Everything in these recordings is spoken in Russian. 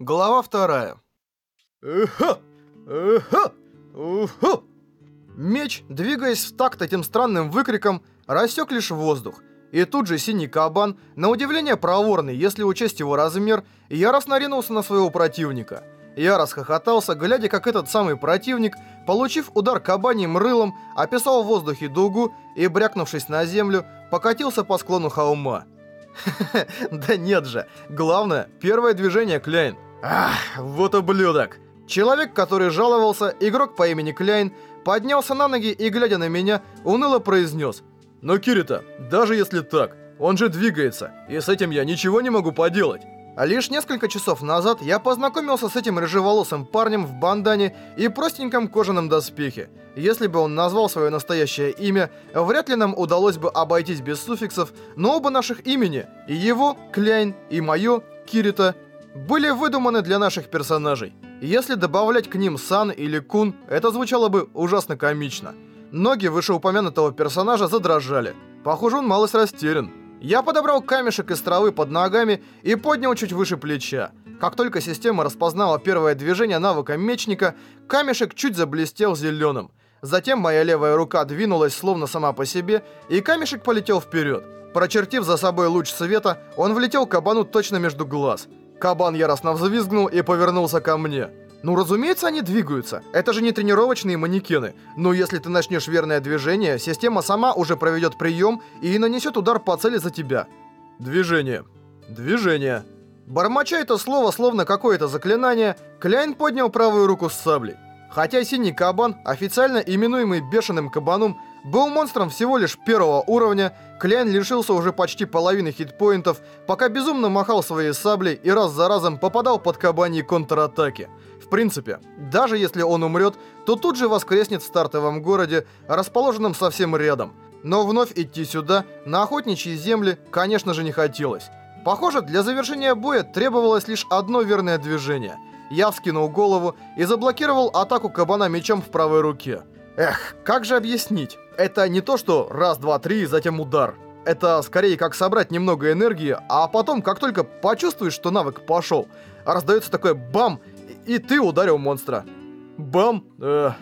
Глава вторая. Эха! Эха! Уху! Меч, двигаясь в такт этим странным выкриком, рассек лишь воздух. И тут же синий кабан, на удивление проворный, если учесть его размер, яростно ринулся на своего противника. Я расхохотался, глядя, как этот самый противник, получив удар кабаньим рылом, описал в воздухе дугу и, брякнувшись на землю, покатился по склону холма. Да нет же, главное, первое движение Кляйн. Ах, вот ублюдок. Человек, который жаловался, игрок по имени Кляйн, поднялся на ноги и, глядя на меня, уныло произнес. Но Кирита, даже если так, он же двигается, и с этим я ничего не могу поделать. А лишь несколько часов назад я познакомился с этим рыжеволосым парнем в бандане и простеньком кожаном доспехе. Если бы он назвал свое настоящее имя, вряд ли нам удалось бы обойтись без суффиксов, но оба наших имени, и его, Кляйн, и мое, Кирита, были выдуманы для наших персонажей. Если добавлять к ним Сан или Кун, это звучало бы ужасно комично. Ноги вышеупомянутого персонажа задрожали. Похоже, он малость растерян. Я подобрал камешек из травы под ногами и поднял чуть выше плеча. Как только система распознала первое движение навыка мечника, камешек чуть заблестел зеленым. Затем моя левая рука двинулась словно сама по себе, и камешек полетел вперед. Прочертив за собой луч света, он влетел кабану точно между глаз – Кабан яростно взвизгнул и повернулся ко мне. Ну, разумеется, они двигаются. Это же не тренировочные манекены. Но если ты начнешь верное движение, система сама уже проведет прием и нанесет удар по цели за тебя. Движение. Движение. Бормоча это слово, словно какое-то заклинание, Кляйн поднял правую руку с саблей. Хотя синий кабан, официально именуемый бешеным кабаном, был монстром всего лишь первого уровня, Кляйн лишился уже почти половины хитпоинтов, пока безумно махал своей саблей и раз за разом попадал под кабаньи контратаки. В принципе, даже если он умрет, то тут же воскреснет в стартовом городе, расположенном совсем рядом. Но вновь идти сюда, на охотничьи земли, конечно же не хотелось. Похоже, для завершения боя требовалось лишь одно верное движение. Я вскинул голову и заблокировал атаку кабана мечом в правой руке. Эх, как же объяснить? Это не то, что раз, два, три, затем удар. Это скорее как собрать немного энергии, а потом, как только почувствуешь, что навык пошел, раздается такой бам, и ты ударил монстра. Бам! Эх.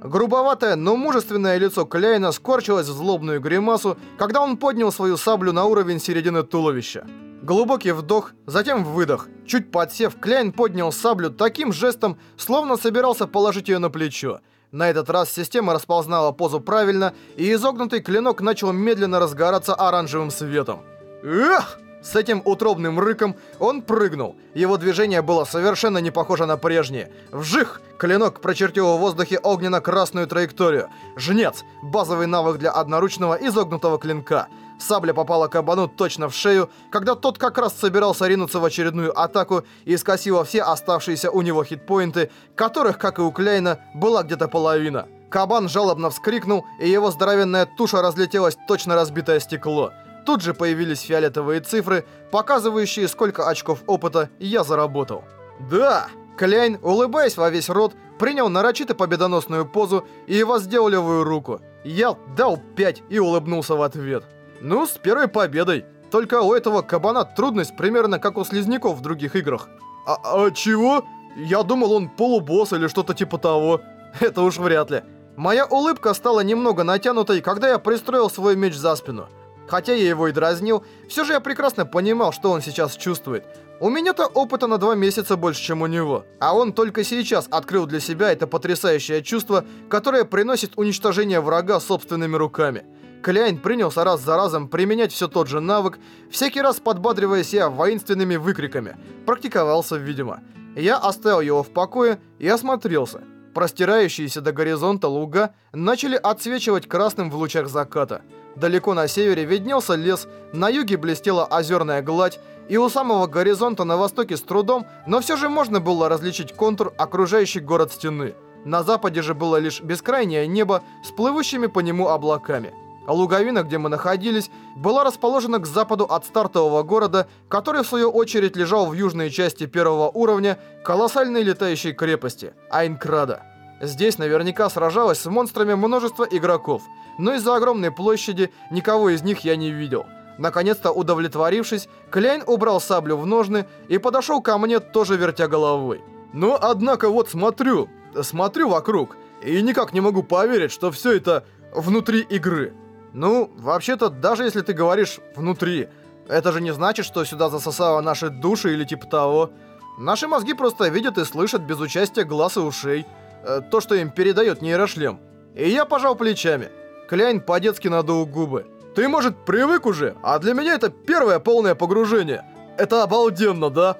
Грубоватое, но мужественное лицо Кляйна скорчилось в злобную гримасу, когда он поднял свою саблю на уровень середины туловища. Глубокий вдох, затем выдох. Чуть подсев, Кляйн поднял саблю таким жестом, словно собирался положить ее на плечо. На этот раз система распознала позу правильно, и изогнутый клинок начал медленно разгораться оранжевым светом. Эх! С этим утробным рыком он прыгнул. Его движение было совершенно не похоже на прежнее. Вжих! Клинок прочертил в воздухе огненно-красную траекторию. Жнец! Базовый навык для одноручного изогнутого клинка. Сабля попала кабану точно в шею, когда тот как раз собирался ринуться в очередную атаку и скосила все оставшиеся у него хитпоинты, которых, как и у Кляйна, была где-то половина. Кабан жалобно вскрикнул, и его здоровенная туша разлетелась точно разбитое стекло. Тут же появились фиолетовые цифры, показывающие, сколько очков опыта я заработал. «Да!» Кляйн, улыбаясь во весь рот, принял нарочито победоносную позу и воздел левую руку. Я дал пять и улыбнулся в ответ. Ну, с первой победой. Только у этого кабана трудность примерно как у слизняков в других играх. А, а чего? Я думал, он полубосс или что-то типа того. Это уж вряд ли. Моя улыбка стала немного натянутой, когда я пристроил свой меч за спину. Хотя я его и дразнил, все же я прекрасно понимал, что он сейчас чувствует. У меня-то опыта на два месяца больше, чем у него. А он только сейчас открыл для себя это потрясающее чувство, которое приносит уничтожение врага собственными руками. Кляйн принялся раз за разом применять все тот же навык, всякий раз подбадривая себя воинственными выкриками. Практиковался, видимо. Я оставил его в покое и осмотрелся. Простирающиеся до горизонта луга начали отсвечивать красным в лучах заката. Далеко на севере виднелся лес, на юге блестела озерная гладь, и у самого горизонта на востоке с трудом, но все же можно было различить контур окружающий город стены. На западе же было лишь бескрайнее небо с плывущими по нему облаками. А луговина, где мы находились, была расположена к западу от стартового города, который в свою очередь лежал в южной части первого уровня колоссальной летающей крепости – Айнкрада. Здесь наверняка сражалось с монстрами множество игроков, но из-за огромной площади никого из них я не видел. Наконец-то удовлетворившись, Кляйн убрал саблю в ножны и подошел ко мне, тоже вертя головой. Но однако вот смотрю, смотрю вокруг, и никак не могу поверить, что все это внутри игры. Ну, вообще-то, даже если ты говоришь «внутри», это же не значит, что сюда засосало наши души или типа того. Наши мозги просто видят и слышат без участия глаз и ушей. Э, то, что им передает нейрошлем. И я пожал плечами. Кляйн по-детски надул губы. Ты, может, привык уже, а для меня это первое полное погружение. Это обалденно, да?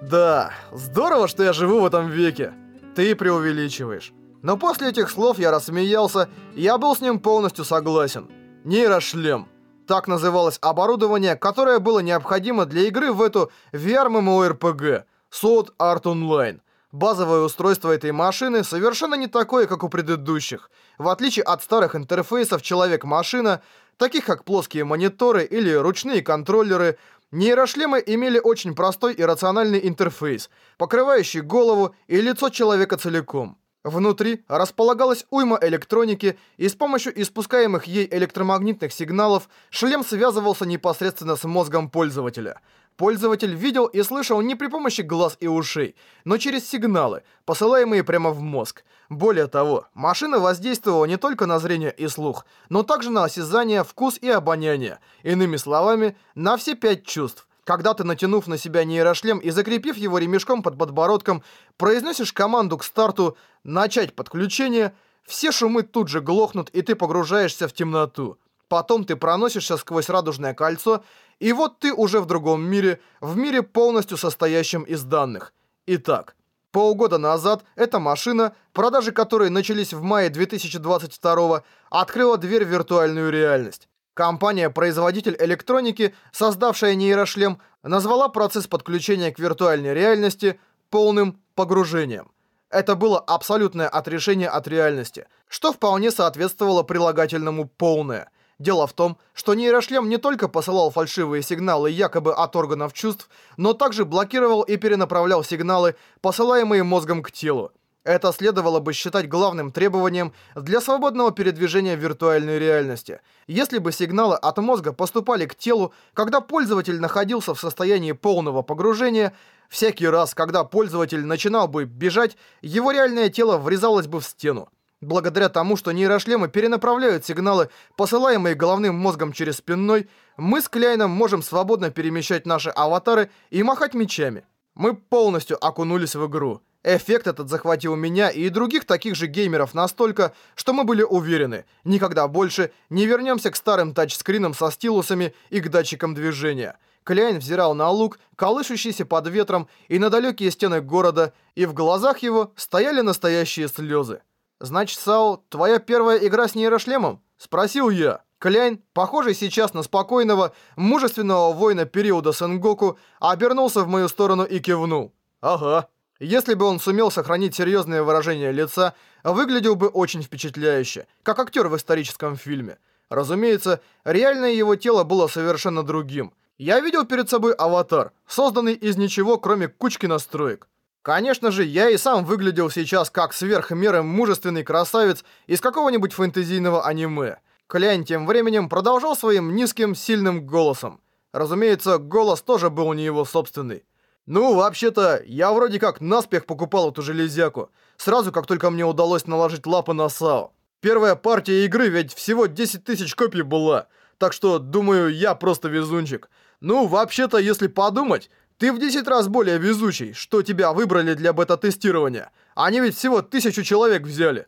Да, здорово, что я живу в этом веке. Ты преувеличиваешь. Но после этих слов я рассмеялся, и я был с ним полностью согласен. Нейрошлем. Так называлось оборудование, которое было необходимо для игры в эту VR-MMORPG Sword Art Online. Базовое устройство этой машины совершенно не такое, как у предыдущих. В отличие от старых интерфейсов человек-машина, таких как плоские мониторы или ручные контроллеры, нейрошлемы имели очень простой и рациональный интерфейс, покрывающий голову и лицо человека целиком. Внутри располагалась уйма электроники, и с помощью испускаемых ей электромагнитных сигналов шлем связывался непосредственно с мозгом пользователя. Пользователь видел и слышал не при помощи глаз и ушей, но через сигналы, посылаемые прямо в мозг. Более того, машина воздействовала не только на зрение и слух, но также на осязание, вкус и обоняние, иными словами, на все пять чувств. Когда ты, натянув на себя нейрошлем и закрепив его ремешком под подбородком, произносишь команду к старту «Начать подключение», все шумы тут же глохнут, и ты погружаешься в темноту. Потом ты проносишься сквозь радужное кольцо, и вот ты уже в другом мире, в мире полностью состоящем из данных. Итак, полгода назад эта машина, продажи которой начались в мае 2022 открыла дверь в виртуальную реальность. Компания-производитель электроники, создавшая нейрошлем, назвала процесс подключения к виртуальной реальности полным погружением. Это было абсолютное отрешение от реальности, что вполне соответствовало прилагательному «полное». Дело в том, что нейрошлем не только посылал фальшивые сигналы якобы от органов чувств, но также блокировал и перенаправлял сигналы, посылаемые мозгом к телу. Это следовало бы считать главным требованием для свободного передвижения в виртуальной реальности. Если бы сигналы от мозга поступали к телу, когда пользователь находился в состоянии полного погружения, всякий раз, когда пользователь начинал бы бежать, его реальное тело врезалось бы в стену. Благодаря тому, что нейрошлемы перенаправляют сигналы, посылаемые головным мозгом через спинной, мы с Кляйном можем свободно перемещать наши аватары и махать мечами. Мы полностью окунулись в игру. Эффект этот захватил меня и других таких же геймеров настолько, что мы были уверены, никогда больше не вернемся к старым тачскринам со стилусами и к датчикам движения. Кляйн взирал на лук, колышущийся под ветром, и на далекие стены города, и в глазах его стояли настоящие слезы. «Значит, Сао, твоя первая игра с нейрошлемом?» – спросил я. Кляйн, похожий сейчас на спокойного, мужественного воина периода Сенгоку, обернулся в мою сторону и кивнул. «Ага». Если бы он сумел сохранить серьезное выражение лица, выглядел бы очень впечатляюще, как актер в историческом фильме. Разумеется, реальное его тело было совершенно другим. Я видел перед собой аватар, созданный из ничего, кроме кучки настроек. Конечно же, я и сам выглядел сейчас как сверх мужественный красавец из какого-нибудь фэнтезийного аниме. Клянь тем временем продолжал своим низким, сильным голосом. Разумеется, голос тоже был не его собственный. «Ну, вообще-то, я вроде как наспех покупал эту железяку, сразу как только мне удалось наложить лапы на САО. Первая партия игры ведь всего 10 тысяч копий была, так что, думаю, я просто везунчик. Ну, вообще-то, если подумать, ты в 10 раз более везучий, что тебя выбрали для бета-тестирования. Они ведь всего тысячу человек взяли».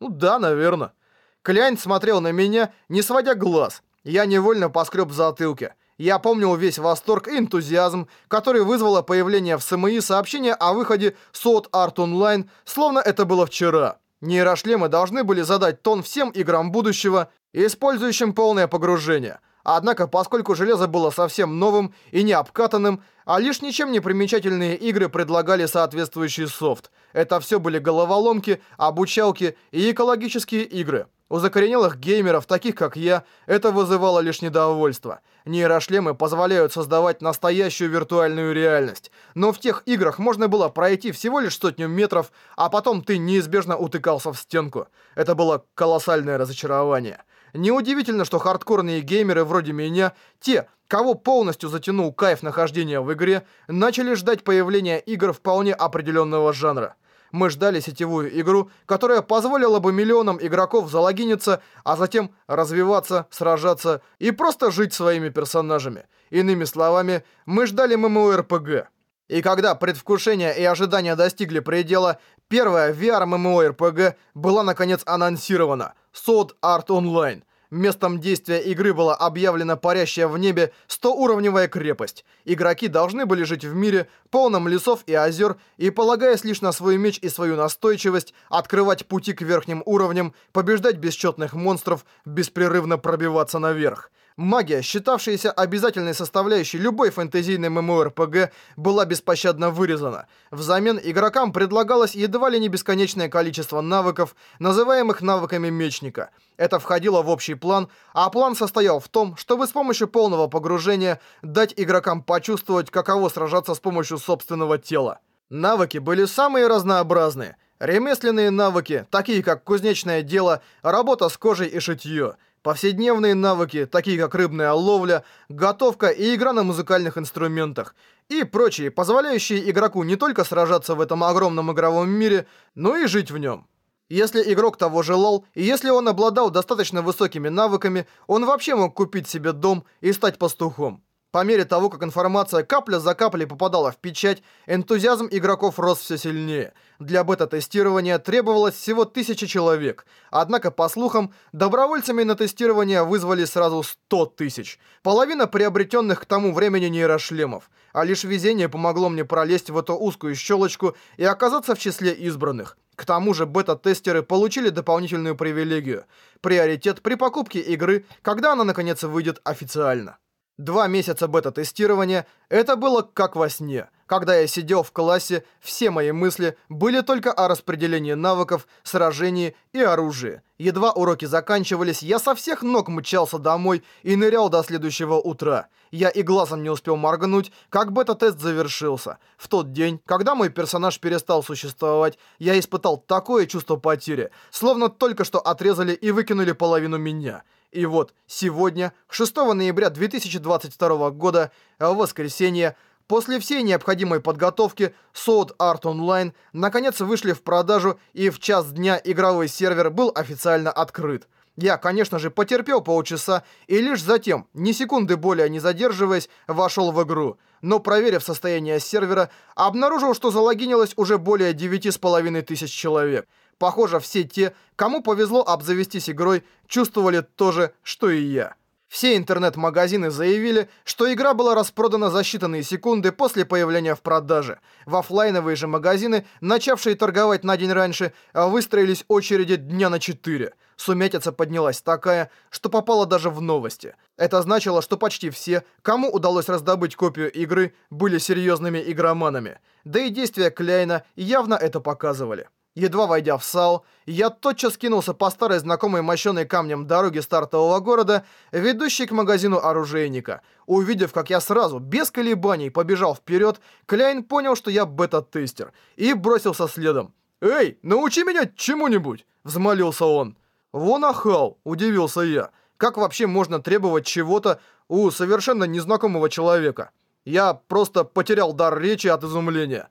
«Ну да, наверное». Клянь смотрел на меня, не сводя глаз. Я невольно поскреб в затылке. Я помнил весь восторг и энтузиазм, который вызвало появление в СМИ сообщения о выходе Sword Art Online, словно это было вчера. Нейрошлемы должны были задать тон всем играм будущего, использующим полное погружение. Однако, поскольку железо было совсем новым и не обкатанным, а лишь ничем не примечательные игры предлагали соответствующий софт. Это все были головоломки, обучалки и экологические игры. У закоренелых геймеров, таких как я, это вызывало лишь недовольство. Нейрошлемы позволяют создавать настоящую виртуальную реальность. Но в тех играх можно было пройти всего лишь сотню метров, а потом ты неизбежно утыкался в стенку. Это было колоссальное разочарование. Неудивительно, что хардкорные геймеры вроде меня, те, кого полностью затянул кайф нахождения в игре, начали ждать появления игр вполне определенного жанра. Мы ждали сетевую игру, которая позволила бы миллионам игроков залогиниться, а затем развиваться, сражаться и просто жить своими персонажами. Иными словами, мы ждали MMORPG. И когда предвкушение и ожидания достигли предела, первая VR-MMORPG была наконец анонсирована — Sword Art Online — Местом действия игры была объявлена парящая в небе 100-уровневая крепость. Игроки должны были жить в мире, полном лесов и озер, и, полагаясь лишь на свой меч и свою настойчивость, открывать пути к верхним уровням, побеждать бесчетных монстров, беспрерывно пробиваться наверх. Магия, считавшаяся обязательной составляющей любой фэнтезийной ММО-РПГ, была беспощадно вырезана. Взамен игрокам предлагалось едва ли не бесконечное количество навыков, называемых навыками мечника. Это входило в общий план, а план состоял в том, чтобы с помощью полного погружения дать игрокам почувствовать, каково сражаться с помощью собственного тела. Навыки были самые разнообразные. Ремесленные навыки, такие как кузнечное дело, работа с кожей и шитье – Повседневные навыки, такие как рыбная ловля, готовка и игра на музыкальных инструментах, и прочие, позволяющие игроку не только сражаться в этом огромном игровом мире, но и жить в нем. Если игрок того желал, и если он обладал достаточно высокими навыками, он вообще мог купить себе дом и стать пастухом. По мере того, как информация капля за каплей попадала в печать, энтузиазм игроков рос все сильнее. Для бета-тестирования требовалось всего тысячи человек. Однако, по слухам, добровольцами на тестирование вызвали сразу 100 тысяч. Половина приобретенных к тому времени нейрошлемов. А лишь везение помогло мне пролезть в эту узкую щелочку и оказаться в числе избранных. К тому же бета-тестеры получили дополнительную привилегию. Приоритет при покупке игры, когда она наконец выйдет официально. Два месяца бета-тестирования — это было как во сне. Когда я сидел в классе, все мои мысли были только о распределении навыков, сражении и оружии. Едва уроки заканчивались, я со всех ног мчался домой и нырял до следующего утра. Я и глазом не успел моргнуть, как бета-тест завершился. В тот день, когда мой персонаж перестал существовать, я испытал такое чувство потери, словно только что отрезали и выкинули половину меня. И вот сегодня, 6 ноября 2022 года, в воскресенье, после всей необходимой подготовки, Sword Art Online наконец вышли в продажу и в час дня игровой сервер был официально открыт. Я, конечно же, потерпел полчаса и лишь затем, ни секунды более не задерживаясь, вошел в игру. Но проверив состояние сервера, обнаружил, что залогинилось уже более 9,5 тысяч человек. Похоже, все те, кому повезло обзавестись игрой, чувствовали то же, что и я. Все интернет-магазины заявили, что игра была распродана за считанные секунды после появления в продаже. В оффлайновые же магазины, начавшие торговать на день раньше, выстроились очереди дня на 4. Сумятица поднялась такая, что попала даже в новости. Это значило, что почти все, кому удалось раздобыть копию игры, были серьезными игроманами. Да и действия Кляйна явно это показывали. Едва войдя в САУ, я тотчас кинулся по старой знакомой мощенной камнем дороге стартового города, ведущей к магазину оружейника. Увидев, как я сразу, без колебаний, побежал вперед, Кляйн понял, что я бета-тестер, и бросился следом. «Эй, научи меня чему-нибудь!» — взмолился он. «Вон ахал!» — удивился я. «Как вообще можно требовать чего-то у совершенно незнакомого человека?» Я просто потерял дар речи от изумления.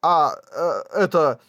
«А, э, это...»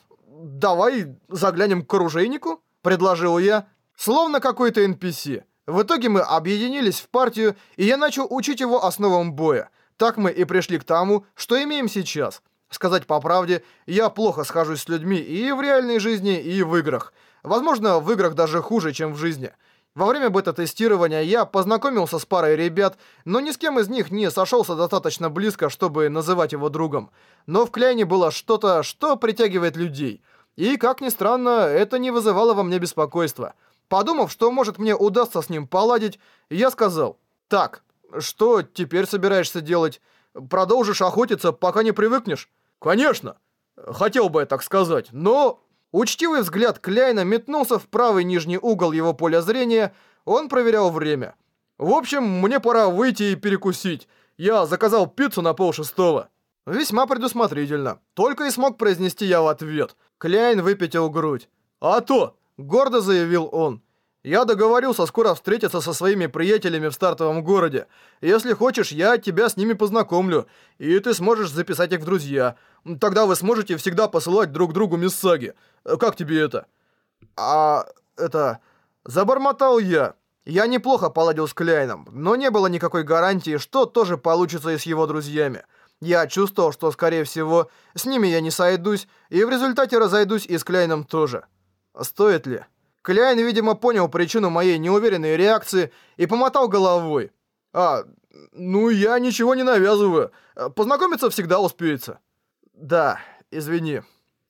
«Давай заглянем к оружейнику?» — предложил я, словно какой-то NPC. В итоге мы объединились в партию, и я начал учить его основам боя. Так мы и пришли к тому, что имеем сейчас. Сказать по правде, я плохо схожусь с людьми и в реальной жизни, и в играх. Возможно, в играх даже хуже, чем в жизни. Во время бета-тестирования я познакомился с парой ребят, но ни с кем из них не сошелся достаточно близко, чтобы называть его другом. Но в Кляйне было что-то, что притягивает людей. И, как ни странно, это не вызывало во мне беспокойства. Подумав, что, может, мне удастся с ним поладить, я сказал, «Так, что теперь собираешься делать? Продолжишь охотиться, пока не привыкнешь?» «Конечно!» Хотел бы я так сказать, но Учтивый взгляд Кляйна метнулся в правый нижний угол его поля зрения, он проверял время. «В общем, мне пора выйти и перекусить. Я заказал пиццу на полшестого». Весьма предусмотрительно. Только и смог произнести я в ответ. Кляйн выпятил грудь. «А то!» — гордо заявил он. Я договорился скоро встретиться со своими приятелями в стартовом городе. Если хочешь, я тебя с ними познакомлю, и ты сможешь записать их в друзья. Тогда вы сможете всегда посылать друг другу миссаги. Как тебе это? А... это... Забормотал я. Я неплохо поладил с Кляйном, но не было никакой гарантии, что тоже получится и с его друзьями. Я чувствовал, что, скорее всего, с ними я не сойдусь, и в результате разойдусь и с Кляйном тоже. Стоит ли? Кляйн, видимо, понял причину моей неуверенной реакции и помотал головой. «А, ну я ничего не навязываю. Познакомиться всегда успеется». «Да, извини.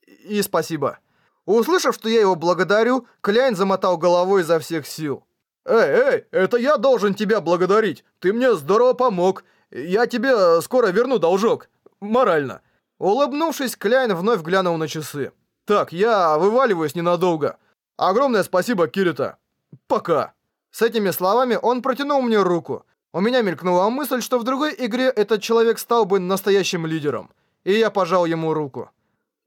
И спасибо». Услышав, что я его благодарю, Кляйн замотал головой изо всех сил. «Эй, эй, это я должен тебя благодарить. Ты мне здорово помог. Я тебе скоро верну должок. Морально». Улыбнувшись, Кляйн вновь глянул на часы. «Так, я вываливаюсь ненадолго. Огромное спасибо, Кирита. Пока». С этими словами он протянул мне руку. У меня мелькнула мысль, что в другой игре этот человек стал бы настоящим лидером. И я пожал ему руку.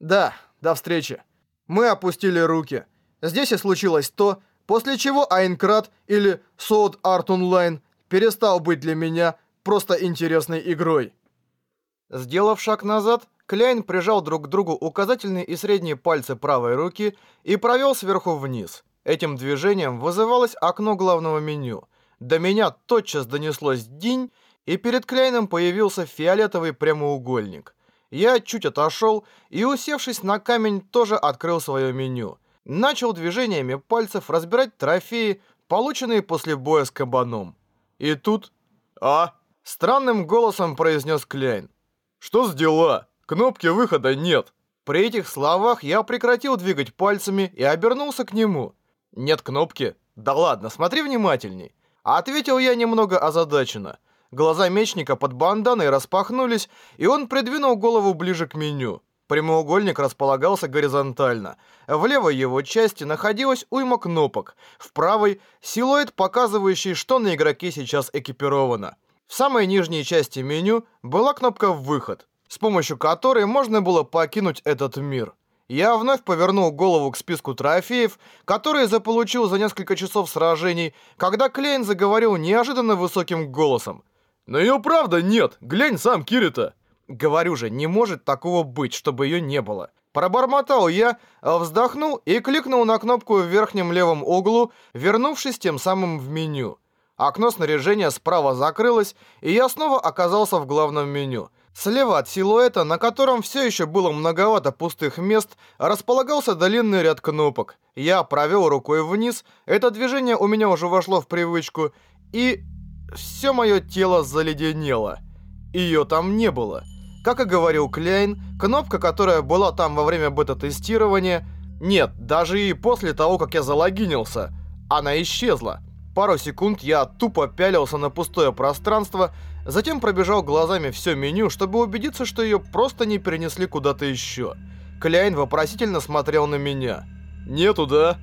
«Да, до встречи». Мы опустили руки. Здесь и случилось то, после чего Айнкрат или Sword Art Online перестал быть для меня просто интересной игрой. Сделав шаг назад, Кляйн прижал друг к другу указательные и средние пальцы правой руки и провел сверху вниз. Этим движением вызывалось окно главного меню. До меня тотчас донеслось «динь», и перед Кляйном появился фиолетовый прямоугольник. Я чуть отошел и, усевшись на камень, тоже открыл свое меню. Начал движениями пальцев разбирать трофеи, полученные после боя с кабаном. И тут... «А?» Странным голосом произнес Кляйн. «Что с дела? Кнопки выхода нет». При этих словах я прекратил двигать пальцами и обернулся к нему. «Нет кнопки? Да ладно, смотри внимательней». Ответил я немного озадаченно. Глаза мечника под банданой распахнулись, и он придвинул голову ближе к меню. Прямоугольник располагался горизонтально. В левой его части находилась уйма кнопок. В правой — силуэт, показывающий, что на игроке сейчас экипировано. В самой нижней части меню была кнопка «Выход», с помощью которой можно было покинуть этот мир. Я вновь повернул голову к списку трофеев, которые заполучил за несколько часов сражений, когда Клейн заговорил неожиданно высоким голосом. «Но ее правда нет! Глянь сам, Кирита!» Говорю же, не может такого быть, чтобы ее не было. Пробормотал я, вздохнул и кликнул на кнопку в верхнем левом углу, вернувшись тем самым в меню. Окно снаряжения справа закрылось, и я снова оказался в главном меню. Слева от силуэта, на котором все еще было многовато пустых мест, располагался длинный ряд кнопок. Я провел рукой вниз, это движение у меня уже вошло в привычку, и... Все мое тело заледенело. Ее там не было. Как и говорил Кляйн, кнопка, которая была там во время бета-тестирования... Нет, даже и после того, как я залогинился, она исчезла. Пару секунд я тупо пялился на пустое пространство, затем пробежал глазами все меню, чтобы убедиться, что ее просто не перенесли куда-то еще. Кляйн вопросительно смотрел на меня. «Нету, да?»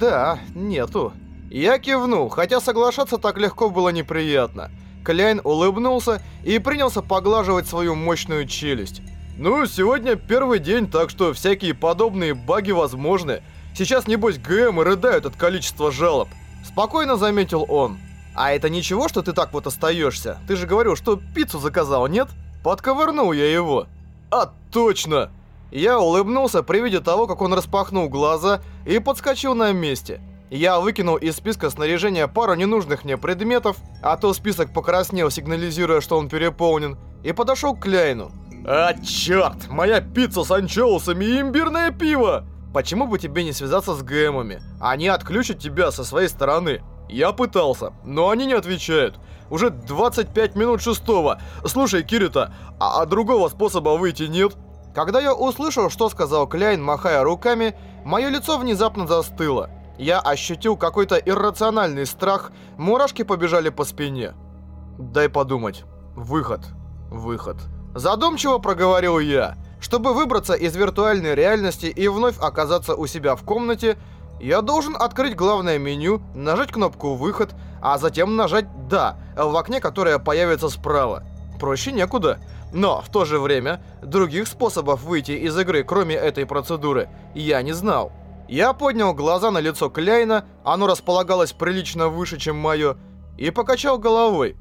«Да, нету». Я кивнул, хотя соглашаться так легко было неприятно. Кляйн улыбнулся и принялся поглаживать свою мощную челюсть. «Ну, сегодня первый день, так что всякие подобные баги возможны. Сейчас, небось, ГМ рыдают от количества жалоб. Спокойно заметил он. А это ничего, что ты так вот остаешься? Ты же говорил, что пиццу заказал, нет? Подковырнул я его. А, точно! Я улыбнулся при виде того, как он распахнул глаза и подскочил на месте. Я выкинул из списка снаряжения пару ненужных мне предметов, а то список покраснел, сигнализируя, что он переполнен, и подошел к Кляйну. «А, черт! Моя пицца с анчоусами и имбирное пиво!» Почему бы тебе не связаться с ГМами? Они отключат тебя со своей стороны. Я пытался, но они не отвечают. Уже 25 минут шестого. Слушай, Кирита, а, а другого способа выйти нет? Когда я услышал, что сказал Кляйн, махая руками, мое лицо внезапно застыло. Я ощутил какой-то иррациональный страх, мурашки побежали по спине. Дай подумать. Выход. Выход. Задумчиво проговорил я. Чтобы выбраться из виртуальной реальности и вновь оказаться у себя в комнате, я должен открыть главное меню, нажать кнопку «Выход», а затем нажать «Да» в окне, которое появится справа. Проще некуда. Но, в то же время, других способов выйти из игры, кроме этой процедуры, я не знал. Я поднял глаза на лицо Кляйна, оно располагалось прилично выше, чем мое, и покачал головой.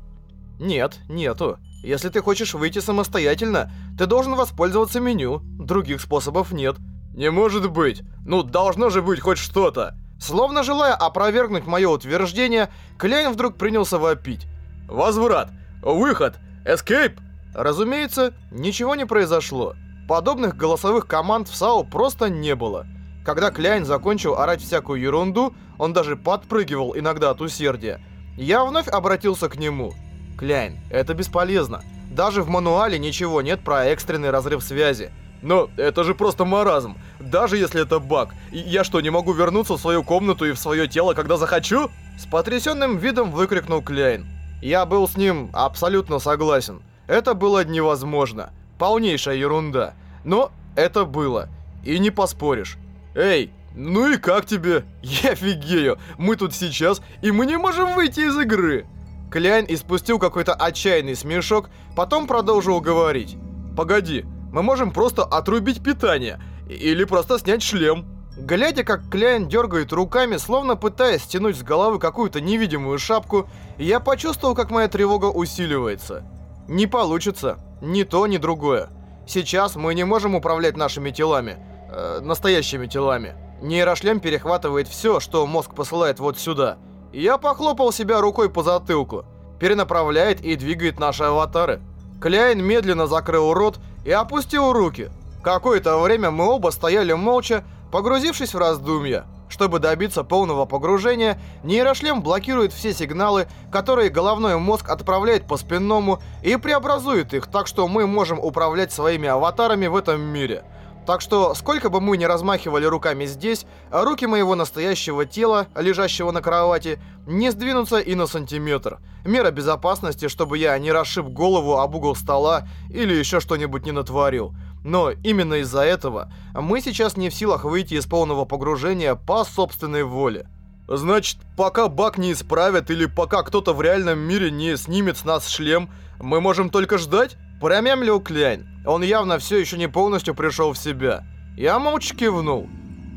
Нет, нету. Если ты хочешь выйти самостоятельно, ты должен воспользоваться меню. Других способов нет. Не может быть. Ну, должно же быть хоть что-то. Словно желая опровергнуть мое утверждение, Кляйн вдруг принялся вопить. Возврат! Выход! Эскейп! Разумеется, ничего не произошло. Подобных голосовых команд в САУ просто не было. Когда Кляйн закончил орать всякую ерунду, он даже подпрыгивал иногда от усердия. Я вновь обратился к нему. «Кляйн, это бесполезно. Даже в мануале ничего нет про экстренный разрыв связи. Но это же просто маразм. Даже если это баг. Я что, не могу вернуться в свою комнату и в свое тело, когда захочу? С потрясенным видом выкрикнул Кляйн. Я был с ним абсолютно согласен. Это было невозможно. Полнейшая ерунда. Но это было. И не поспоришь. Эй, ну и как тебе? Я офигею. Мы тут сейчас, и мы не можем выйти из игры. Кляйн испустил какой-то отчаянный смешок, потом продолжил говорить. «Погоди, мы можем просто отрубить питание, или просто снять шлем». Глядя, как Кляйн дергает руками, словно пытаясь стянуть с головы какую-то невидимую шапку, я почувствовал, как моя тревога усиливается. Не получится. Ни то, ни другое. Сейчас мы не можем управлять нашими телами. Э, настоящими телами. Нейрошлем перехватывает все, что мозг посылает вот сюда. Я похлопал себя рукой по затылку. Перенаправляет и двигает наши аватары. Кляйн медленно закрыл рот и опустил руки. Какое-то время мы оба стояли молча, погрузившись в раздумья. Чтобы добиться полного погружения, нейрошлем блокирует все сигналы, которые головной мозг отправляет по спинному и преобразует их, так что мы можем управлять своими аватарами в этом мире. Так что, сколько бы мы ни размахивали руками здесь, руки моего настоящего тела, лежащего на кровати, не сдвинутся и на сантиметр. Мера безопасности, чтобы я не расшиб голову об угол стола или еще что-нибудь не натворил. Но именно из-за этого мы сейчас не в силах выйти из полного погружения по собственной воле. Значит, пока баг не исправят или пока кто-то в реальном мире не снимет с нас шлем, мы можем только ждать? Промямлил Кляйн. Он явно все еще не полностью пришел в себя. Я молча кивнул.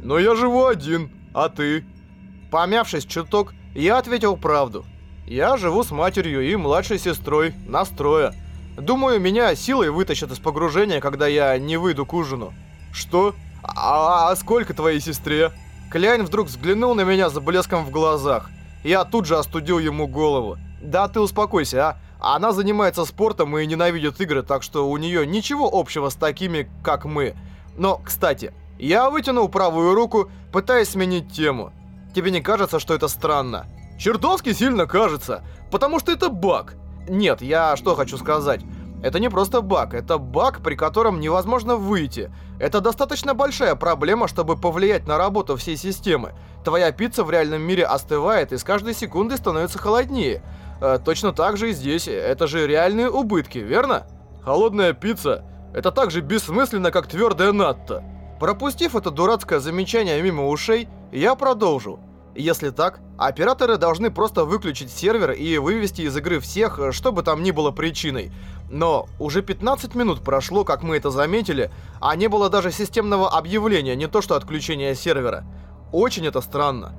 «Но я живу один, а ты?» Помявшись чуток, я ответил правду. «Я живу с матерью и младшей сестрой, настроя. Думаю, меня силой вытащат из погружения, когда я не выйду к ужину». «Что? А, а сколько твоей сестре?» Кляйн вдруг взглянул на меня за блеском в глазах. Я тут же остудил ему голову. «Да ты успокойся, а? Она занимается спортом и ненавидит игры, так что у нее ничего общего с такими, как мы. Но, кстати, я вытянул правую руку, пытаясь сменить тему. Тебе не кажется, что это странно? Чертовски сильно кажется, потому что это баг. Нет, я что хочу сказать. Это не просто баг, это баг, при котором невозможно выйти. Это достаточно большая проблема, чтобы повлиять на работу всей системы. Твоя пицца в реальном мире остывает и с каждой секундой становится холоднее. Э, точно так же и здесь. Это же реальные убытки, верно? Холодная пицца – это так же бессмысленно, как твердая натта. Пропустив это дурацкое замечание мимо ушей, я продолжу. Если так, операторы должны просто выключить сервер и вывести из игры всех, что бы там ни было причиной. Но уже 15 минут прошло, как мы это заметили, а не было даже системного объявления, не то что отключения сервера. Очень это странно.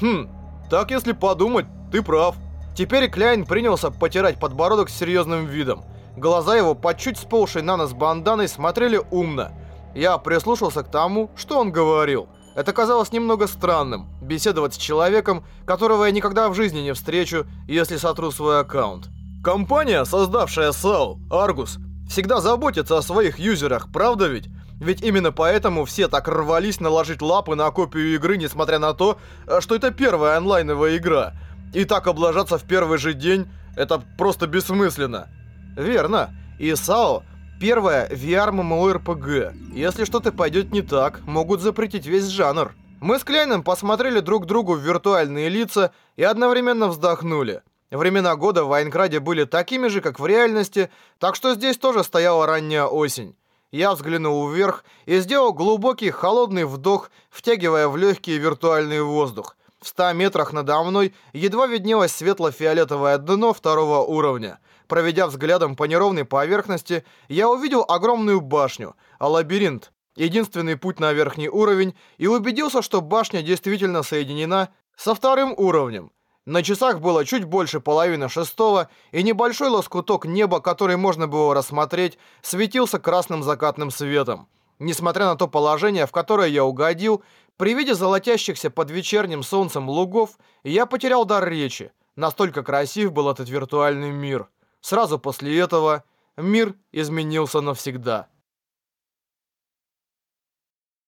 Хм, так если подумать, ты прав. Теперь Кляйн принялся потирать подбородок с серьезным видом. Глаза его под чуть сползшей на нос банданой смотрели умно. Я прислушался к тому, что он говорил. Это казалось немного странным, беседовать с человеком, которого я никогда в жизни не встречу, если сотру свой аккаунт. Компания, создавшая SAO, Argus, всегда заботится о своих юзерах, правда ведь? Ведь именно поэтому все так рвались наложить лапы на копию игры, несмотря на то, что это первая онлайновая игра – и так облажаться в первый же день – это просто бессмысленно. Верно. И САО – первая VR-MMORPG. Если что-то пойдет не так, могут запретить весь жанр. Мы с Кляйном посмотрели друг другу в виртуальные лица и одновременно вздохнули. Времена года в Айнкраде были такими же, как в реальности, так что здесь тоже стояла ранняя осень. Я взглянул вверх и сделал глубокий холодный вдох, втягивая в легкий виртуальный воздух. В ста метрах надо мной едва виднелось светло-фиолетовое дно второго уровня. Проведя взглядом по неровной поверхности, я увидел огромную башню, а лабиринт. единственный путь на верхний уровень и убедился, что башня действительно соединена со вторым уровнем. На часах было чуть больше половины шестого, и небольшой лоскуток неба, который можно было рассмотреть, светился красным закатным светом. Несмотря на то положение, в которое я угодил, при виде золотящихся под вечерним солнцем лугов, я потерял дар речи. Настолько красив был этот виртуальный мир. Сразу после этого мир изменился навсегда.